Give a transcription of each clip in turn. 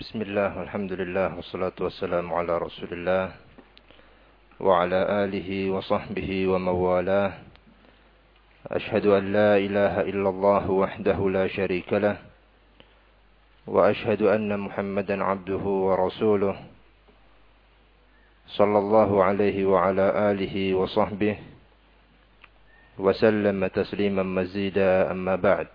بسم الله والحمد لله والصلاة والسلام على رسول الله وعلى آله وصحبه ومن والاه أشهد أن لا إله إلا الله وحده لا شريك له وأشهد أن محمدا عبده ورسوله صلى الله عليه وعلى آله وصحبه وسلم تسليما مزيدا أما بعد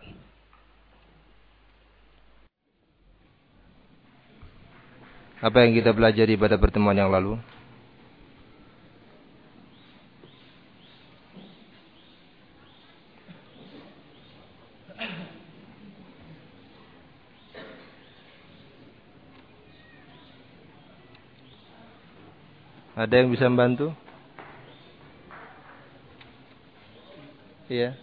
Apa yang kita pelajari pada pertemuan yang lalu? Ada yang bisa membantu? Iya.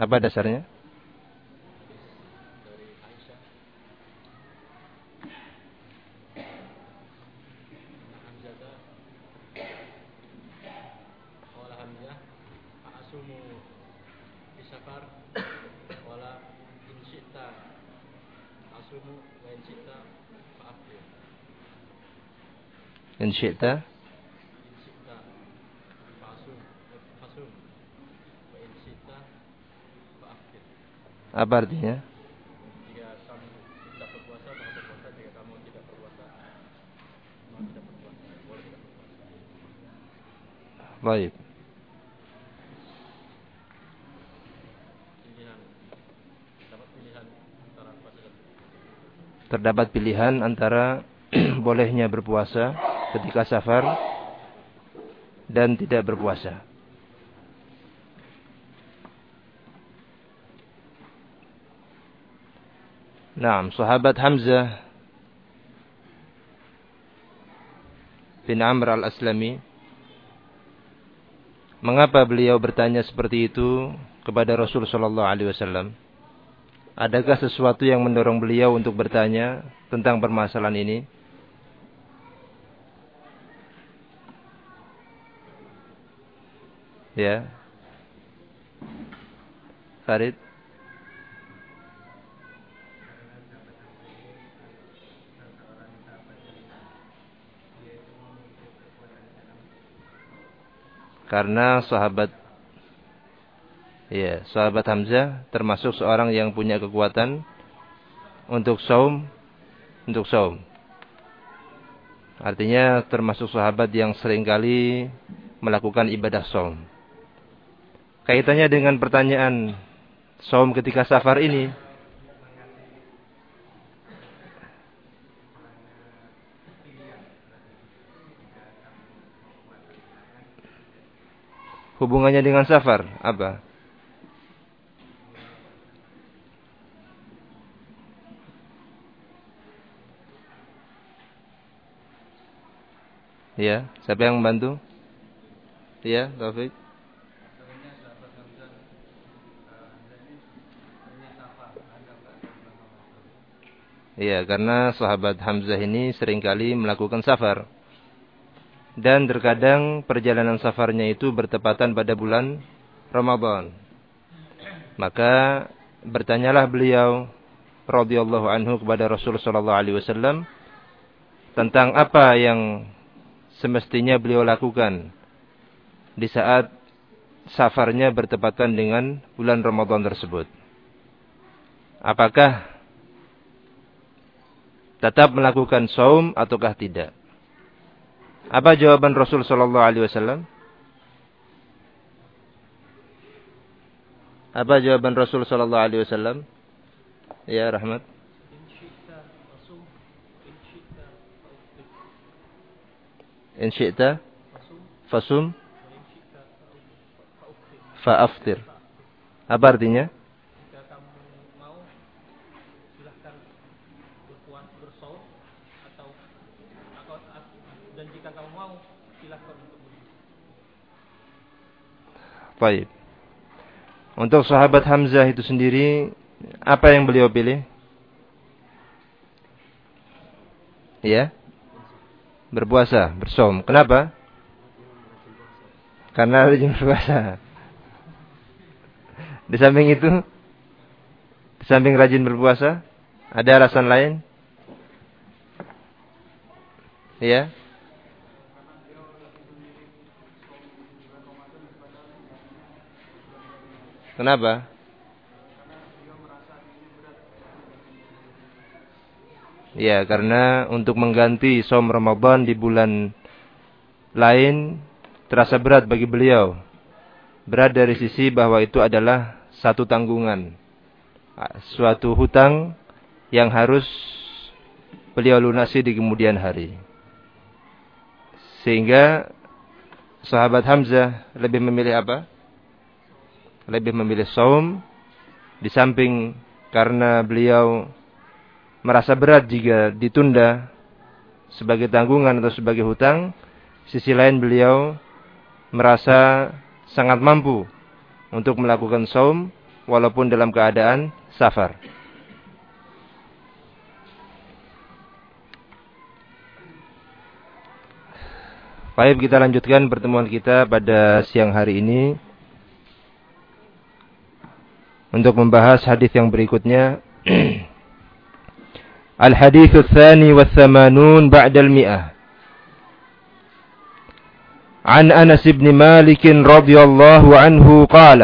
Apa dasarnya? In syi'ta Apa artinya? Jika kamu tidak berpuasa, maka berpuasa. Jika kamu tidak berpuasa, maka tidak berpuasa. Boleh tidak berpuasa. Baik. Terdapat pilihan antara bolehnya berpuasa ketika safar dan tidak berpuasa. Nah, sahabat Hamzah bin Amr al-Aslami Mengapa beliau bertanya seperti itu kepada Rasul sallallahu alaihi wasallam? Adakah sesuatu yang mendorong beliau untuk bertanya tentang permasalahan ini? Ya. Farid Karena sahabat ya, sahabat Hamzah termasuk seorang yang punya kekuatan untuk saum untuk saum. Artinya termasuk sahabat yang sering kali melakukan ibadah saum. Kaitannya dengan pertanyaan saum ketika safar ini, Hubungannya dengan safar apa? Ya, siapa yang membantu? Ya, Taufik. Iya, karena sahabat Hamzah ini sering kali melakukan safar dan terkadang perjalanan safarnya itu bertepatan pada bulan Ramadan. Maka bertanyalah beliau radhiyallahu anhu kepada Rasul sallallahu alaihi wasallam tentang apa yang semestinya beliau lakukan di saat safarnya bertepatan dengan bulan Ramadan tersebut. Apakah tetap melakukan saum ataukah tidak? Apa jawaban Rasul sallallahu alaihi wasallam? Apa jawaban Rasul sallallahu alaihi wasallam? Ya, Rahmat. In syi'ta fasum fa'aftir. Apa artinya? Baik. Untuk sahabat Hamzah itu sendiri, apa yang beliau pilih? Ya. Berpuasa, bersom. Kenapa? Karena rajin berpuasa. Di samping itu, di samping rajin berpuasa, ada alasan lain? Ya. Kenapa? Ya, karena untuk mengganti som Ramadan di bulan lain terasa berat bagi beliau. Berat dari sisi bahwa itu adalah satu tanggungan. Suatu hutang yang harus beliau lunasi di kemudian hari. Sehingga sahabat Hamzah lebih memilih apa? Lebih memilih saum di samping karena beliau merasa berat jika ditunda sebagai tanggungan atau sebagai hutang, sisi lain beliau merasa sangat mampu untuk melakukan saum walaupun dalam keadaan safar. Baik, kita lanjutkan pertemuan kita pada siang hari ini untuk membahas hadis yang berikutnya. Al-hadis الثاني والثمانون بعد المئة عن أنس بن مالك رضي الله عنه قال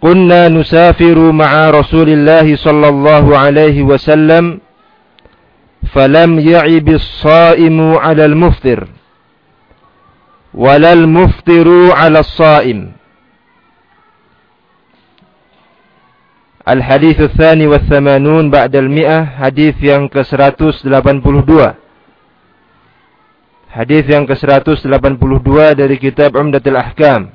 كنا نسافر مع رسول الله صلى الله عليه وسلم فلم يعب الصائم على المفطر ولا المفطر على الصائم Al-Hadis Tsani wa Thamanun Ba'dal Mi'ah Hadis yang ke-182 Hadis yang ke-182 dari kitab Umdatul Ahkam.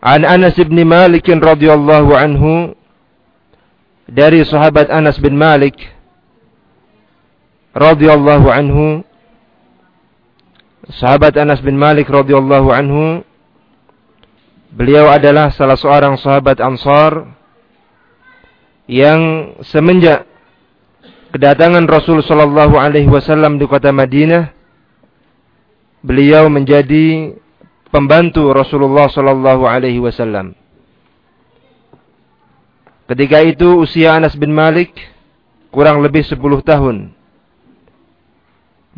An Anas bin Malik radhiyallahu anhu dari sahabat Anas bin Malik radhiyallahu anhu sahabat Anas bin Malik radhiyallahu anhu Beliau adalah salah seorang sahabat Ansar yang semenjak kedatangan Rasul sallallahu alaihi wasallam di kota Madinah beliau menjadi pembantu Rasulullah sallallahu alaihi wasallam. Ketika itu usia Anas bin Malik kurang lebih 10 tahun.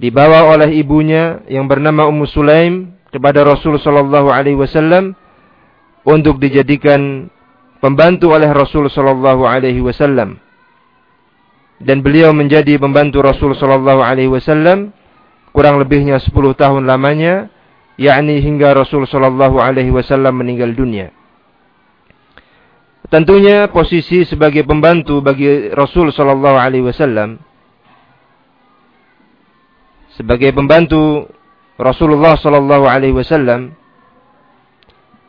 Dibawa oleh ibunya yang bernama Ummu Sulaim kepada Rasul sallallahu alaihi wasallam untuk dijadikan pembantu oleh Rasul sallallahu alaihi wasallam. Dan beliau menjadi pembantu Rasul sallallahu alaihi wasallam kurang lebihnya 10 tahun lamanya, yakni hingga Rasul sallallahu alaihi wasallam meninggal dunia. Tentunya posisi sebagai pembantu bagi Rasul sallallahu alaihi wasallam sebagai pembantu Rasulullah sallallahu alaihi wasallam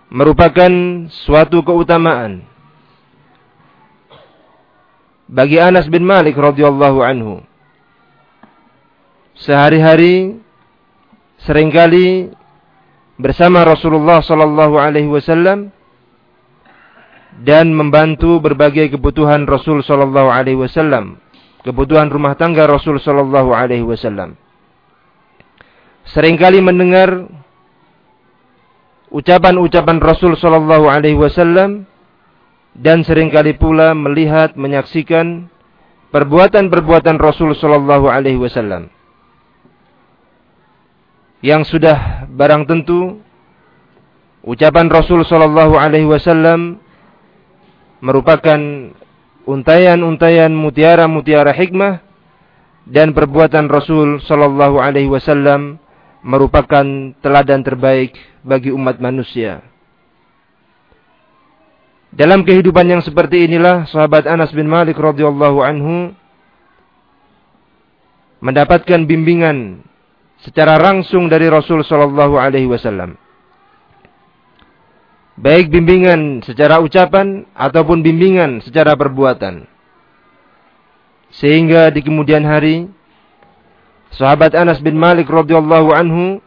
merupakan suatu keutamaan bagi Anas bin Malik radhiyallahu anhu. Sehari-hari sering kali bersama Rasulullah sallallahu alaihi wasallam dan membantu berbagai kebutuhan Rasul sallallahu alaihi wasallam, kebutuhan rumah tangga Rasul sallallahu alaihi wasallam. Seringkali mendengar ucapan-ucapan Rasul Shallallahu Alaihi Wasallam dan sering kali pula melihat menyaksikan perbuatan-perbuatan Rasul Shallallahu Alaihi Wasallam. Yang sudah barang tentu ucapan Rasul Shallallahu Alaihi Wasallam merupakan untayan-untayan mutiara-mutiara hikmah dan perbuatan Rasul Shallallahu Alaihi Wasallam merupakan teladan terbaik bagi umat manusia. Dalam kehidupan yang seperti inilah sahabat Anas bin Malik radhiyallahu anhu mendapatkan bimbingan secara langsung dari Rasul sallallahu alaihi wasallam. Baik bimbingan secara ucapan ataupun bimbingan secara perbuatan. Sehingga di kemudian hari sahabat Anas bin Malik radhiyallahu anhu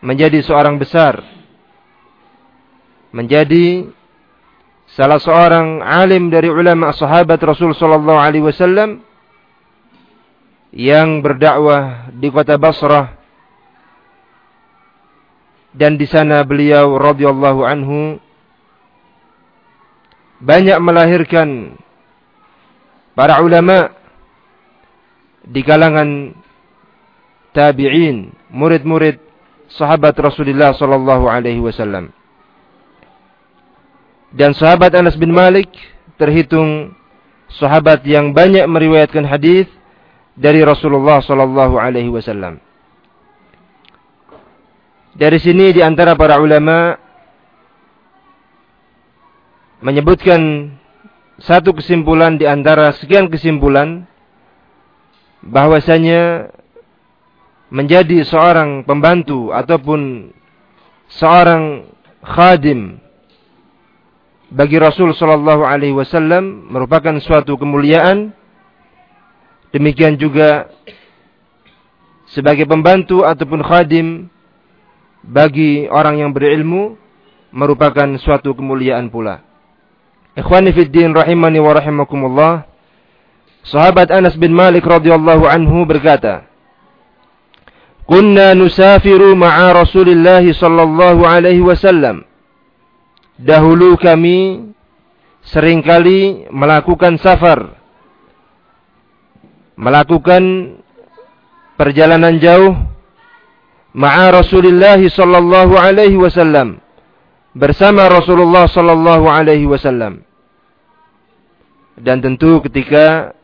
menjadi seorang besar. Menjadi salah seorang alim dari ulama sahabat Rasul sallallahu alaihi wasallam yang berdakwah di kota Basrah dan di sana beliau radhiyallahu anhu banyak melahirkan para ulama di kalangan tabi'in, murid-murid sahabat Rasulullah sallallahu alaihi wasallam. Dan sahabat Anas bin Malik terhitung sahabat yang banyak meriwayatkan hadis dari Rasulullah sallallahu alaihi wasallam. Dari sini di antara para ulama menyebutkan satu kesimpulan di antara sekian kesimpulan bahwasanya menjadi seorang pembantu ataupun seorang khadim bagi Rasul sallallahu alaihi wasallam merupakan suatu kemuliaan Demikian juga sebagai pembantu ataupun khadim bagi orang yang berilmu merupakan suatu kemuliaan pula. Ikhwani fid din rahimani wa rahimakumullah. Sahabat Anas bin Malik radhiyallahu anhu berkata, "Kunna nusafiru ma'a Rasulillah sallallahu alaihi wasallam." Dahulu kami sering kali melakukan safar melakukan perjalanan jauh ma'a Rasulullah sallallahu alaihi wasallam bersama Rasulullah sallallahu alaihi wasallam dan tentu ketika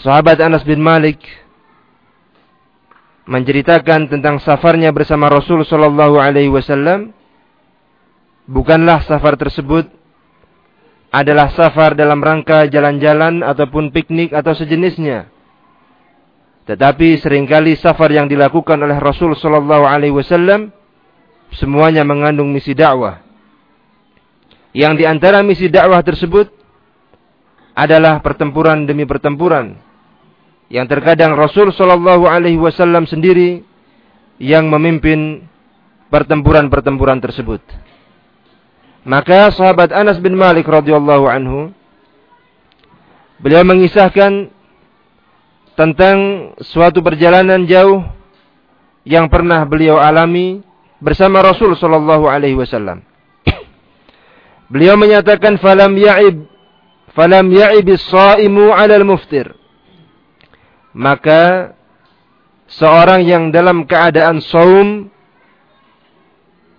sahabat Anas bin Malik menceritakan tentang safarnya bersama Rasul sallallahu alaihi wasallam bukanlah safar tersebut adalah safar dalam rangka jalan-jalan ataupun piknik atau sejenisnya. Tetapi sering kali safar yang dilakukan oleh Rasul Sallallahu Alaihi Wasallam semuanya mengandung misi dakwah. Yang di antara misi dakwah tersebut adalah pertempuran demi pertempuran. Yang terkadang Rasul Sallallahu Alaihi Wasallam sendiri yang memimpin pertempuran-pertempuran tersebut. Maka sahabat Anas bin Malik radhiyallahu anhu beliau mengisahkan tentang suatu perjalanan jauh yang pernah beliau alami bersama Rasul sallallahu alaihi wasallam. Beliau menyatakan falam ya'ib falam ya'ib as-sa'imu 'ala al-muftir. Maka seorang yang dalam keadaan saum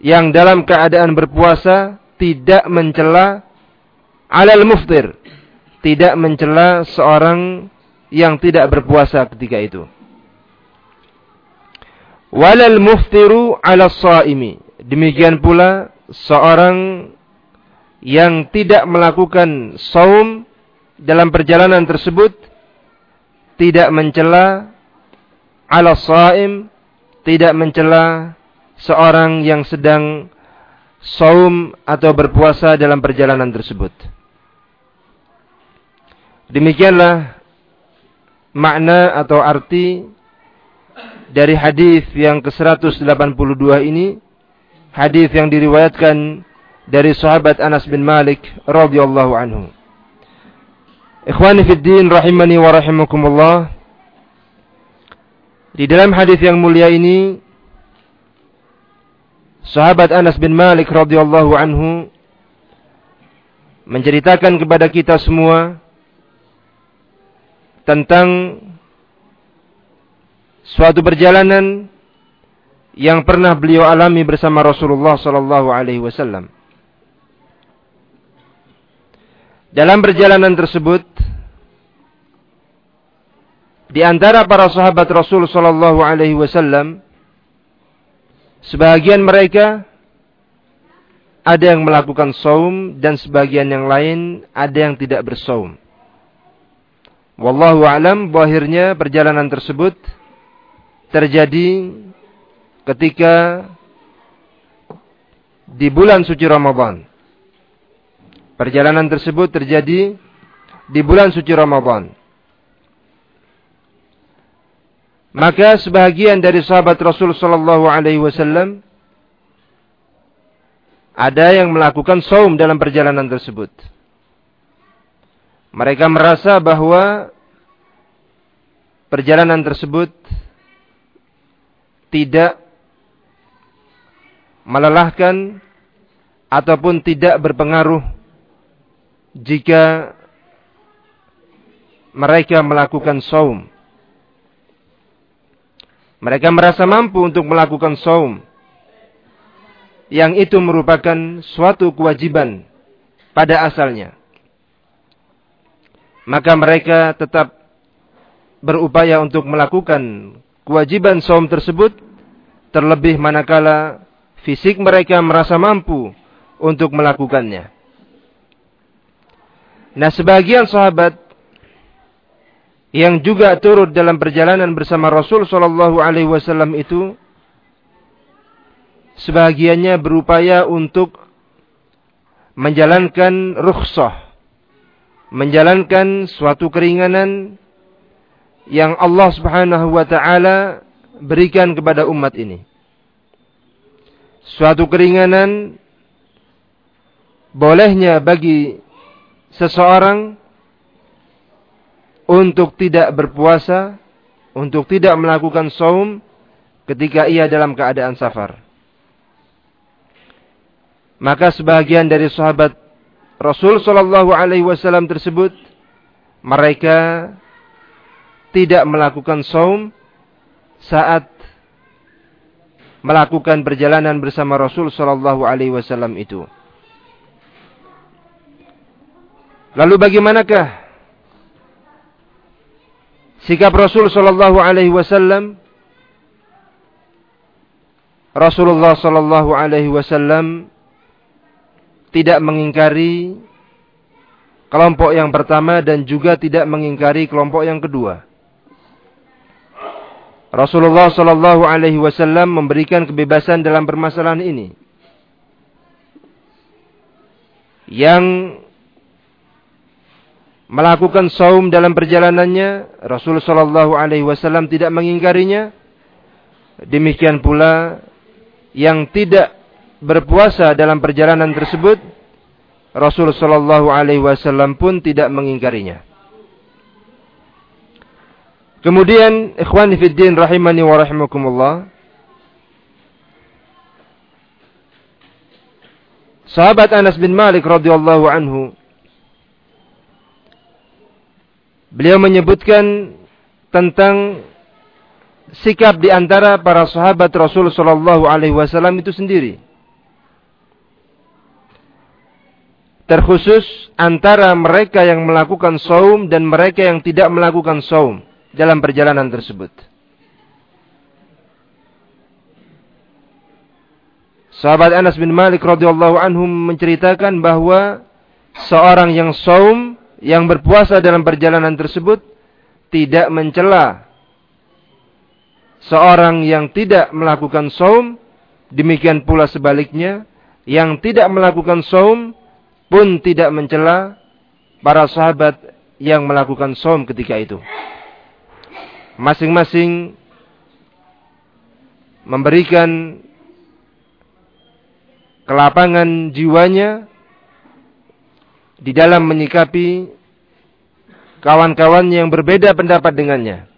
yang dalam keadaan berpuasa tidak mencela alal muftir, tidak mencela seorang yang tidak berpuasa ketika itu. Walal muftiru ala saimi. Demikian pula seorang yang tidak melakukan saum dalam perjalanan tersebut tidak mencela ala saim, tidak mencela seorang yang sedang saum atau berpuasa dalam perjalanan tersebut. Demikianlah makna atau arti dari hadis yang ke-182 ini, hadis yang diriwayatkan dari sahabat Anas bin Malik radhiyallahu anhu. Ikhwani fid din rahimani wa rahimakumullah. Di dalam hadis yang mulia ini sahabat Anas bin Malik radhiyallahu anhu menceritakan kepada kita semua tentang suatu perjalanan yang pernah beliau alami bersama Rasulullah sallallahu alaihi wasallam. Dalam perjalanan tersebut di antara para sahabat Rasul sallallahu alaihi wasallam Sebagian mereka ada yang melakukan saum dan sebagian yang lain ada yang tidak bersaum. Wallahu alam bahirnya perjalanan tersebut terjadi ketika di bulan suci Ramadan. Perjalanan tersebut terjadi di bulan suci Ramadan. Maka sebahagian dari sahabat Rasul sallallahu alaihi wasallam ada yang melakukan saum dalam perjalanan tersebut. Mereka merasa bahwa perjalanan tersebut tidak melelahkan ataupun tidak berpengaruh jika mereka melakukan saum. Mereka merasa mampu untuk melakukan saum. Yang itu merupakan suatu kewajiban pada asalnya. Maka mereka tetap berupaya untuk melakukan kewajiban saum tersebut terlebih manakala fisik mereka merasa mampu untuk melakukannya. Nah, sebagian sahabat yang juga turut dalam perjalanan bersama Rasul Shallallahu Alaihi Wasallam itu sebagiannya berupaya untuk menjalankan rukhsah, menjalankan suatu keringanan yang Allah Subhanahu wa taala berikan kepada umat ini. Suatu keringanan bolehnya bagi seseorang untuk tidak berpuasa, untuk tidak melakukan saum ketika ia dalam keadaan safar. Maka sebagian dari sahabat Rasul Shallallahu Alaihi Wasallam tersebut mereka tidak melakukan saum saat melakukan perjalanan bersama Rasul Shallallahu Alaihi Wasallam itu. Lalu bagaimanakah sikap Rasul sallallahu alaihi wasallam Rasulullah sallallahu alaihi wasallam tidak mengingkari kelompok yang pertama dan juga tidak mengingkari kelompok yang kedua. Rasulullah sallallahu alaihi wasallam memberikan kebebasan dalam permasalahan ini. Yang melakukan saum dalam perjalanannya, Rasul Shallallahu Alaihi Wasallam tidak mengingkarinya. Demikian pula yang tidak berpuasa dalam perjalanan tersebut, Rasul Shallallahu Alaihi Wasallam pun tidak mengingkarinya. Kemudian, ikhwan fiddin rahimani wa rahimakumullah. Sahabat Anas bin Malik radhiyallahu anhu Beliau menyebutkan tentang sikap di antara para sahabat Rasul Shallallahu Alaihi Wasallam itu sendiri. Terkhusus antara mereka yang melakukan saum dan mereka yang tidak melakukan saum dalam perjalanan tersebut. Sahabat Anas bin Malik radhiyallahu anhu menceritakan bahwa seorang yang saum yang berpuasa dalam perjalanan tersebut tidak mencela seorang yang tidak melakukan saum, demikian pula sebaliknya, yang tidak melakukan saum pun tidak mencela para sahabat yang melakukan saum ketika itu. Masing-masing memberikan kelapangan jiwanya di dalam menyikapi kawan-kawan yang berbeda pendapat dengannya.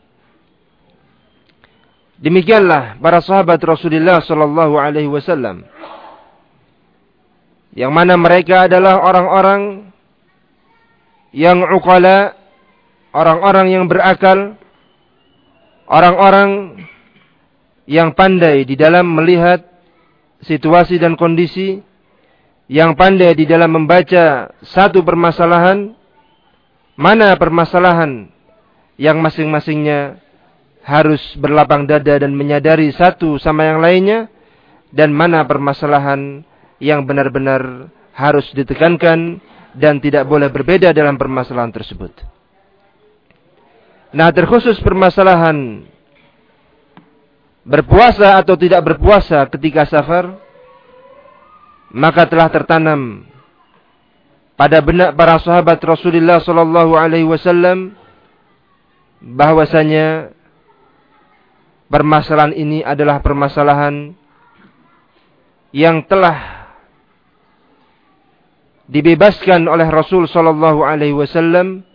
Demikianlah para sahabat Rasulullah sallallahu alaihi wasallam. Yang mana mereka adalah orang-orang yang uqala, orang-orang yang berakal, orang-orang yang pandai di dalam melihat situasi dan kondisi yang pandai di dalam membaca satu permasalahan, mana permasalahan yang masing-masingnya harus berlapang dada dan menyadari satu sama yang lainnya, dan mana permasalahan yang benar-benar harus ditekankan dan tidak boleh berbeda dalam permasalahan tersebut. Nah, terkhusus permasalahan berpuasa atau tidak berpuasa ketika safar, maka telah tertanam pada benak para sahabat Rasulullah sallallahu alaihi wasallam bahwasanya permasalahan ini adalah permasalahan yang telah dibebaskan oleh Rasul sallallahu alaihi wasallam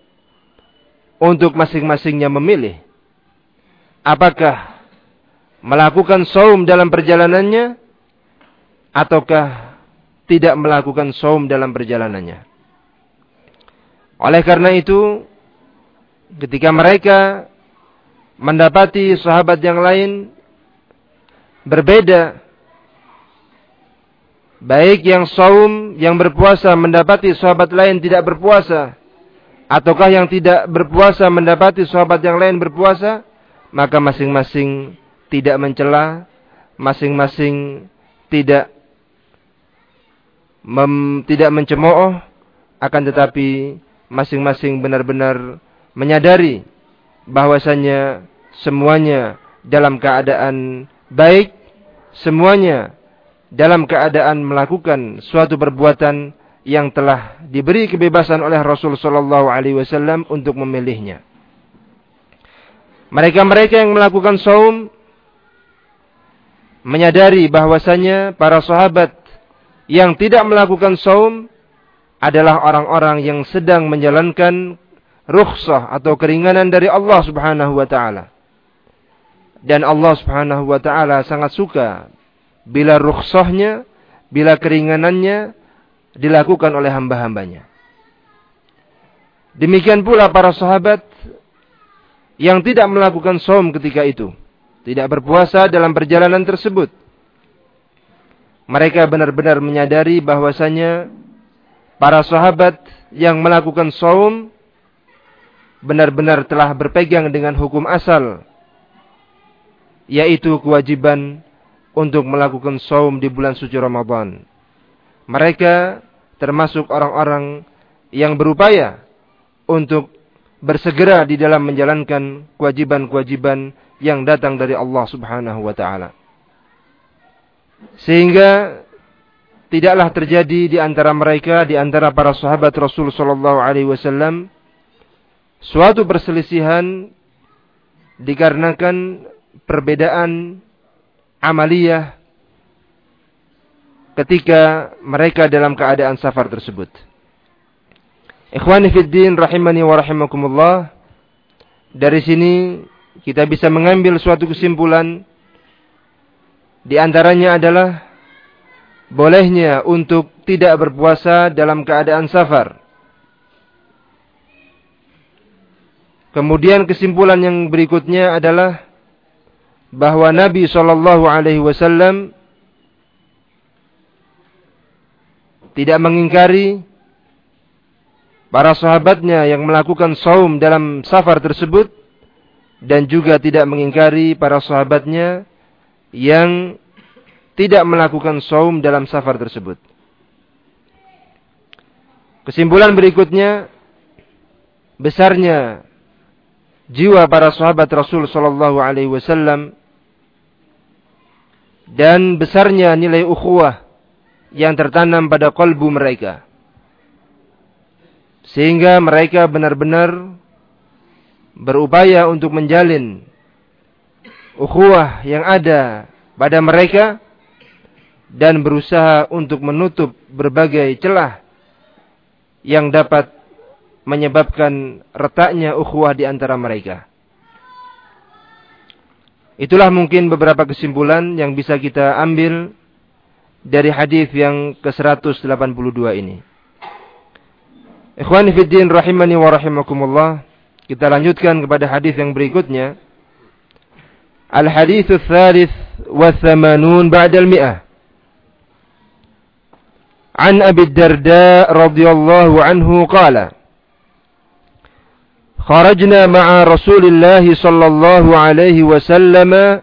untuk masing-masingnya memilih apakah melakukan saum dalam perjalanannya ataukah tidak melakukan saum dalam perjalanannya. Oleh karena itu, ketika mereka mendapati sahabat yang lain berbeda, baik yang saum, yang berpuasa mendapati sahabat lain tidak berpuasa, ataukah yang tidak berpuasa mendapati sahabat yang lain berpuasa, maka masing-masing tidak mencela, masing-masing tidak mem, tidak mencemooh, akan tetapi masing-masing benar-benar menyadari bahwasanya semuanya dalam keadaan baik, semuanya dalam keadaan melakukan suatu perbuatan yang telah diberi kebebasan oleh Rasul Shallallahu Alaihi Wasallam untuk memilihnya. Mereka-mereka yang melakukan saum menyadari bahwasanya para sahabat yang tidak melakukan saum adalah orang-orang yang sedang menjalankan rukhsah atau keringanan dari Allah Subhanahu wa taala. Dan Allah Subhanahu wa taala sangat suka bila rukhsahnya, bila keringanannya dilakukan oleh hamba-hambanya. Demikian pula para sahabat yang tidak melakukan saum ketika itu, tidak berpuasa dalam perjalanan tersebut. Mereka benar-benar menyadari bahwasanya para sahabat yang melakukan saum benar-benar telah berpegang dengan hukum asal yaitu kewajiban untuk melakukan saum di bulan suci Ramadan. Mereka termasuk orang-orang yang berupaya untuk bersegera di dalam menjalankan kewajiban-kewajiban yang datang dari Allah Subhanahu wa taala. Sehingga tidaklah terjadi di antara mereka di antara para sahabat Rasul sallallahu alaihi wasallam suatu perselisihan dikarenakan perbedaan amaliyah ketika mereka dalam keadaan safar tersebut. Ikhwani fiddin rahimani wa rahimakumullah. Dari sini kita bisa mengambil suatu kesimpulan di antaranya adalah bolehnya untuk tidak berpuasa dalam keadaan safar. Kemudian kesimpulan yang berikutnya adalah bahwa Nabi Shallallahu Alaihi Wasallam tidak mengingkari para sahabatnya yang melakukan saum dalam safar tersebut dan juga tidak mengingkari para sahabatnya yang tidak melakukan saum dalam safar tersebut. Kesimpulan berikutnya besarnya jiwa para sahabat Rasul sallallahu alaihi wasallam dan besarnya nilai ukhuwah yang tertanam pada kalbu mereka. Sehingga mereka benar-benar berupaya untuk menjalin ukhuwah yang ada pada mereka dan berusaha untuk menutup berbagai celah yang dapat menyebabkan retaknya ukhuwah di antara mereka. Itulah mungkin beberapa kesimpulan yang bisa kita ambil dari hadis yang ke-182 ini. Ikhwani fiddin rahimani wa rahimakumullah. Kita lanjutkan kepada hadis yang berikutnya. Thalith wa thamanun ba'da al-mi'ah. عن أبي الدرداء رضي الله عنه قال خرجنا مع رسول الله صلى الله عليه وسلم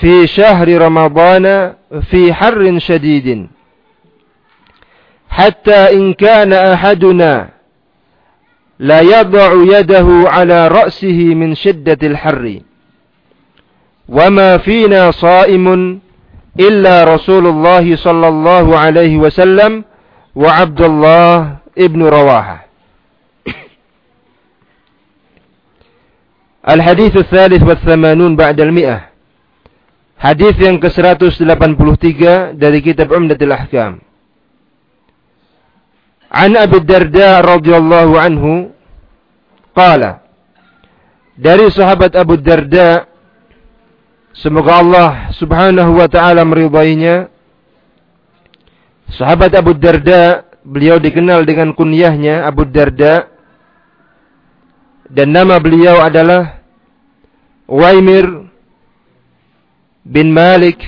في شهر رمضان في حر شديد حتى إن كان أحدنا لا يضع يده على رأسه من شدة الحر وما فينا صائم إلا رسول الله صلى الله عليه وسلم وعبد الله ابن رواحة الحديث الثالث والثمانون بعد المئة Hadis yang ke-183 dari kitab Umdatul Ahkam. An Abi Darda radhiyallahu anhu qala Dari sahabat Abu Darda semoga Allah Subhanahu wa taala meridainya Sahabat Abu Darda beliau dikenal dengan kunyahnya Abu Darda dan nama beliau adalah Waimir bin Malik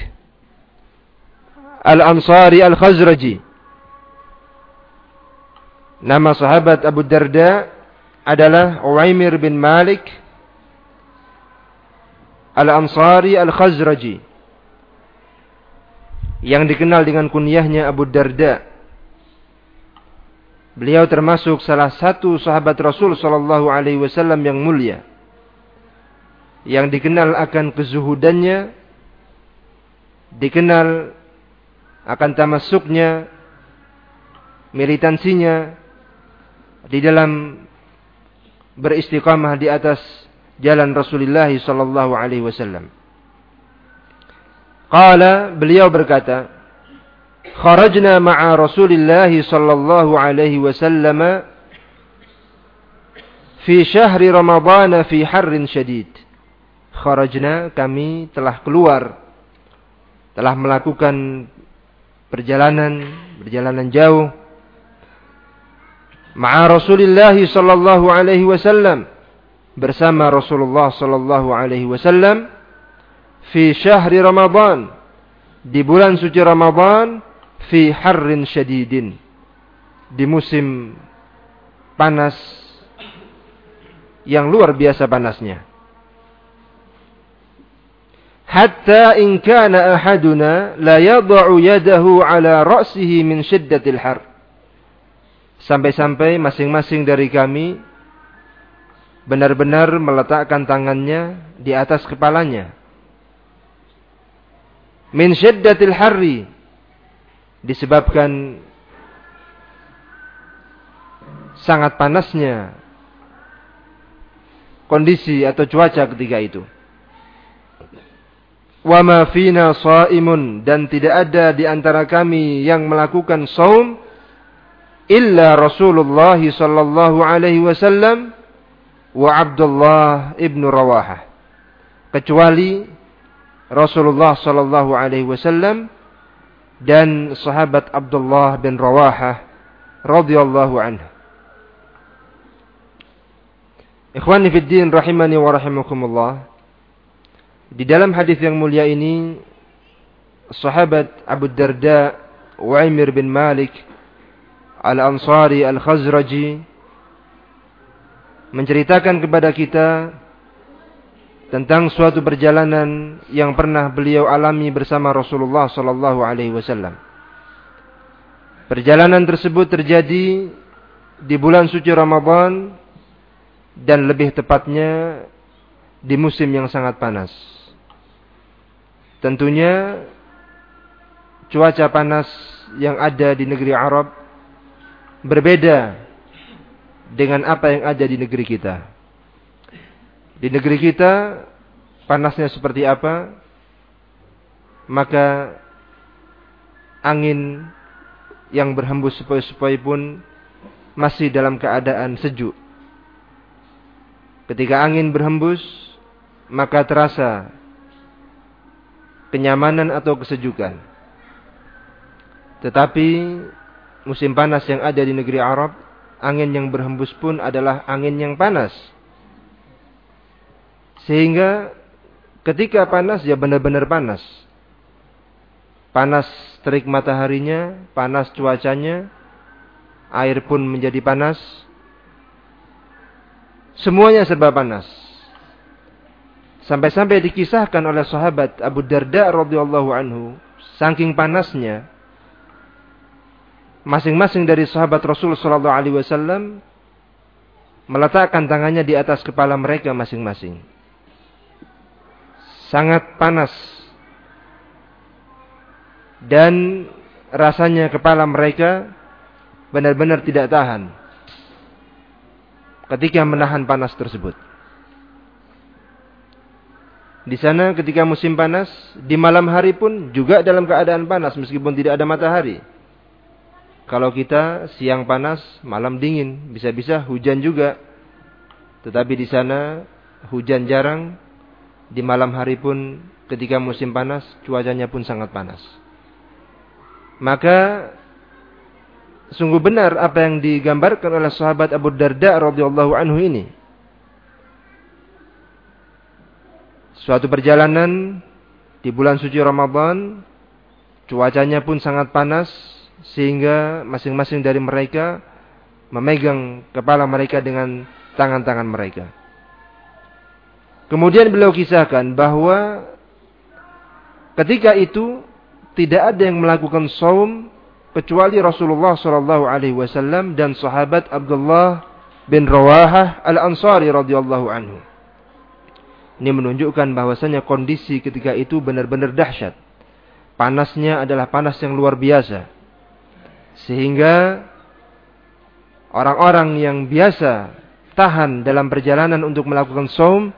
Al-Ansari Al-Khazraji. Nama sahabat Abu Darda adalah Uwaimir bin Malik Al-Ansari Al-Khazraji. Yang dikenal dengan kunyahnya Abu Darda. Beliau termasuk salah satu sahabat Rasul sallallahu alaihi wasallam yang mulia. Yang dikenal akan kezuhudannya dikenal akan tamasuknya, militansinya di dalam beristiqamah di atas jalan Rasulullah sallallahu alaihi wasallam. Qala beliau berkata, "Kharajna ma'a Rasulillah sallallahu alaihi wasallam fi syahri Ramadan fi harrin syadid." Kharajna kami telah keluar telah melakukan perjalanan perjalanan jauh ma'a Rasulullah sallallahu alaihi wasallam bersama Rasulullah sallallahu alaihi wasallam fi syahri Ramadan di bulan suci Ramadan fi harrin syadidin di musim panas yang luar biasa panasnya. Hatta in kana ahaduna la yad'u yadahu ala ra'sihi min shiddatil har. Sampai-sampai masing-masing dari kami benar-benar meletakkan tangannya di atas kepalanya. Min shiddatil harri disebabkan sangat panasnya kondisi atau cuaca ketika itu. Wa ma fina saimun dan tidak ada di antara kami yang melakukan saum illa Rasulullah sallallahu alaihi wasallam wa Abdullah ibn Rawahah kecuali Rasulullah sallallahu alaihi wasallam dan sahabat Abdullah bin Rawahah radhiyallahu anhu Ikhwani fi din rahimani wa rahimakumullah di dalam hadis yang mulia ini sahabat Abu Darda Uaimir bin Malik Al-Ansari Al-Khazraji menceritakan kepada kita tentang suatu perjalanan yang pernah beliau alami bersama Rasulullah sallallahu alaihi wasallam. Perjalanan tersebut terjadi di bulan suci Ramadan dan lebih tepatnya di musim yang sangat panas. Tentunya cuaca panas yang ada di negeri Arab berbeda dengan apa yang ada di negeri kita. Di negeri kita panasnya seperti apa? Maka angin yang berhembus sepoi-sepoi pun masih dalam keadaan sejuk. Ketika angin berhembus, maka terasa kenyamanan atau kesejukan. Tetapi musim panas yang ada di negeri Arab, angin yang berhembus pun adalah angin yang panas. Sehingga ketika panas ya benar-benar panas. Panas terik mataharinya, panas cuacanya, air pun menjadi panas. Semuanya serba panas. Sampai-sampai dikisahkan oleh sahabat Abu Darda radhiyallahu anhu, saking panasnya masing-masing dari sahabat Rasul sallallahu alaihi wasallam meletakkan tangannya di atas kepala mereka masing-masing. Sangat panas. Dan rasanya kepala mereka benar-benar tidak tahan ketika menahan panas tersebut. Di sana ketika musim panas, di malam hari pun juga dalam keadaan panas meskipun tidak ada matahari. Kalau kita siang panas, malam dingin, bisa-bisa hujan juga. Tetapi di sana hujan jarang, di malam hari pun ketika musim panas, cuacanya pun sangat panas. Maka sungguh benar apa yang digambarkan oleh sahabat Abu Darda radhiyallahu anhu ini. Suatu perjalanan di bulan suci Ramadan, cuacanya pun sangat panas sehingga masing-masing dari mereka memegang kepala mereka dengan tangan-tangan mereka. Kemudian beliau kisahkan bahwa ketika itu tidak ada yang melakukan saum kecuali Rasulullah sallallahu alaihi wasallam dan sahabat Abdullah bin Rawahah Al-Ansari radhiyallahu anhu. Ini menunjukkan bahwasanya kondisi ketika itu benar-benar dahsyat. Panasnya adalah panas yang luar biasa. Sehingga orang-orang yang biasa tahan dalam perjalanan untuk melakukan saum,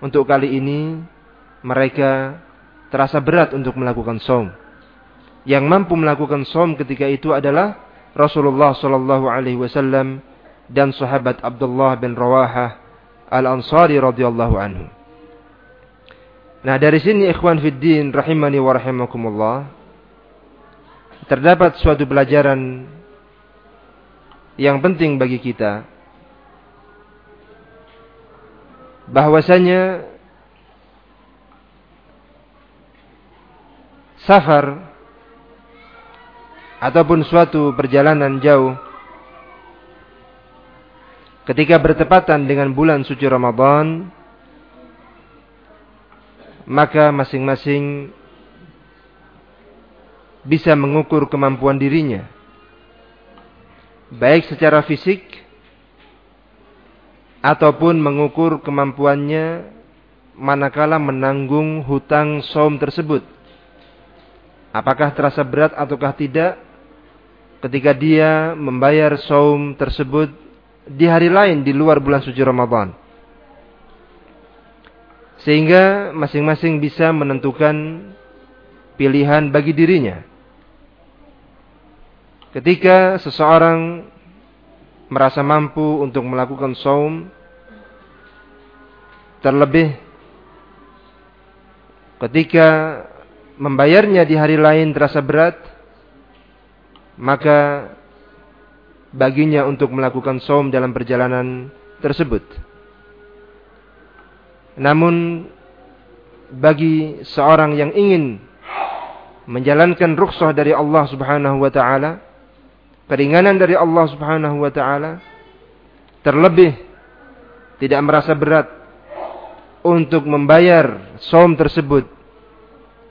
untuk kali ini mereka terasa berat untuk melakukan saum. Yang mampu melakukan saum ketika itu adalah Rasulullah sallallahu alaihi wasallam dan sahabat Abdullah bin Rawahah Al-Ansari radhiyallahu anhu. Nah dari sini ikhwan fiddin rahimani wa rahimakumullah. Terdapat suatu pelajaran yang penting bagi kita. Bahwasanya safar ataupun suatu perjalanan jauh ketika bertepatan dengan bulan suci Ramadan maka masing-masing bisa mengukur kemampuan dirinya. Baik secara fisik ataupun mengukur kemampuannya manakala menanggung hutang som tersebut. Apakah terasa berat ataukah tidak ketika dia membayar som tersebut di hari lain di luar bulan suci Ramadan. Sehingga masing-masing bisa menentukan pilihan bagi dirinya. Ketika seseorang merasa mampu untuk melakukan saum, terlebih ketika membayarnya di hari lain terasa berat, maka baginya untuk melakukan saum dalam perjalanan tersebut. Namun bagi seorang yang ingin menjalankan rukhsah dari Allah Subhanahu wa taala, keringanan dari Allah Subhanahu wa taala, terlebih tidak merasa berat untuk membayar som tersebut.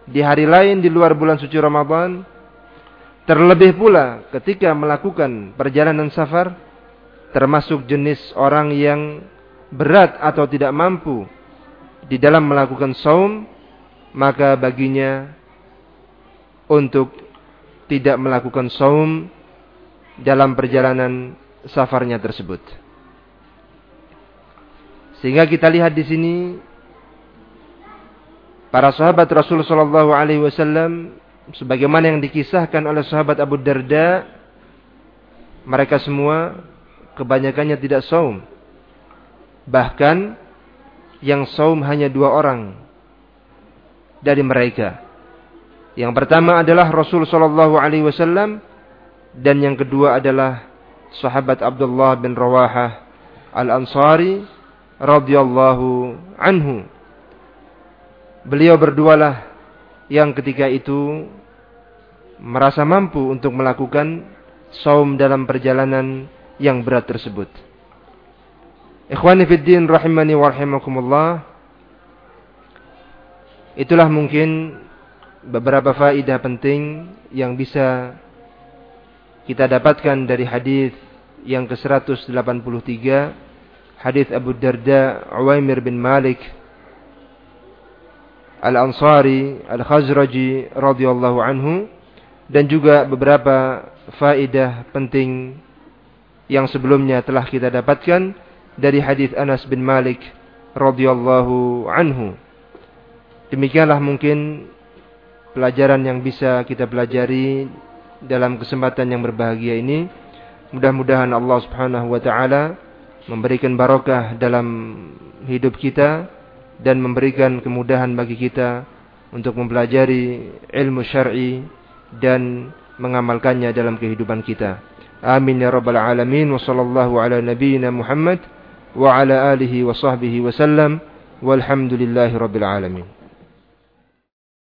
Di hari lain di luar bulan suci Ramadan, terlebih pula ketika melakukan perjalanan safar termasuk jenis orang yang berat atau tidak mampu di dalam melakukan saum maka baginya untuk tidak melakukan saum dalam perjalanan safarnya tersebut. Sehingga kita lihat di sini para sahabat Rasul sallallahu alaihi wasallam sebagaimana yang dikisahkan oleh sahabat Abu Darda mereka semua kebanyakannya tidak saum. Bahkan yang saum hanya dua orang dari mereka. Yang pertama adalah Rasul sallallahu alaihi wasallam dan yang kedua adalah sahabat Abdullah bin Rawahah Al-Ansari radhiyallahu anhu. Beliau berdualah yang ketika itu merasa mampu untuk melakukan saum dalam perjalanan yang berat tersebut. Ikhwani fiddin rahimani wa rahimakumullah. Itulah mungkin beberapa faidah penting yang bisa kita dapatkan dari hadis yang ke-183 hadis Abu Darda Uwaimir bin Malik Al-Ansari Al-Khazraji radhiyallahu anhu dan juga beberapa faidah penting yang sebelumnya telah kita dapatkan dari hadis Anas bin Malik radhiyallahu anhu. Demikianlah mungkin pelajaran yang bisa kita pelajari dalam kesempatan yang berbahagia ini. Mudah-mudahan Allah Subhanahu wa taala memberikan barokah dalam hidup kita dan memberikan kemudahan bagi kita untuk mempelajari ilmu syar'i dan mengamalkannya dalam kehidupan kita. Amin ya rabbal alamin wa sallallahu ala nabiyyina Muhammad wa ala alihi wa sahbihi wa sallam walhamdulillahi rabbil alamin.